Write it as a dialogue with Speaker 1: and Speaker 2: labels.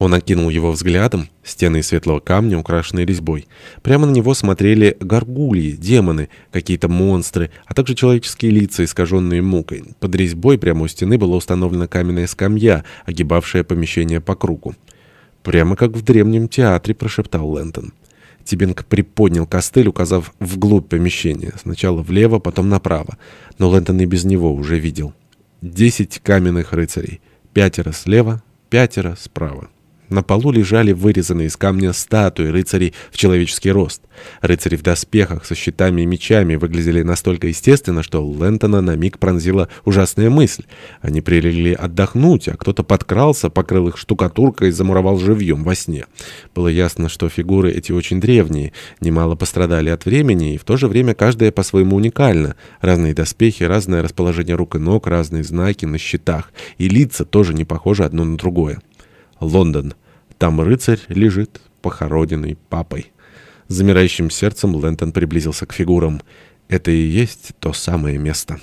Speaker 1: Он окинул его взглядом, стены из светлого камня, украшенные резьбой. Прямо на него смотрели горгульи, демоны, какие-то монстры, а также человеческие лица, искаженные мукой. Под резьбой прямо у стены была установлена каменная скамья, огибавшая помещение по кругу. «Прямо как в древнем театре», — прошептал Лэнтон. Тибинг приподнял костыль, указав вглубь помещения. Сначала влево, потом направо. Но Лэнтон и без него уже видел. Десять каменных рыцарей. Пятеро слева, пятеро справа. На полу лежали вырезанные из камня статуи рыцарей в человеческий рост. Рыцари в доспехах со щитами и мечами выглядели настолько естественно, что Лэнтона на миг пронзила ужасная мысль. Они прилегли отдохнуть, а кто-то подкрался, покрыл их штукатуркой и замуровал живьем во сне. Было ясно, что фигуры эти очень древние, немало пострадали от времени, и в то же время каждая по-своему уникальна. Разные доспехи, разное расположение рук и ног, разные знаки на щитах, и лица тоже не похожи одно на другое. Лондон. Там рыцарь лежит, похороненный папой. Замирающим сердцем Лэнтон приблизился к фигурам. Это и есть то самое место.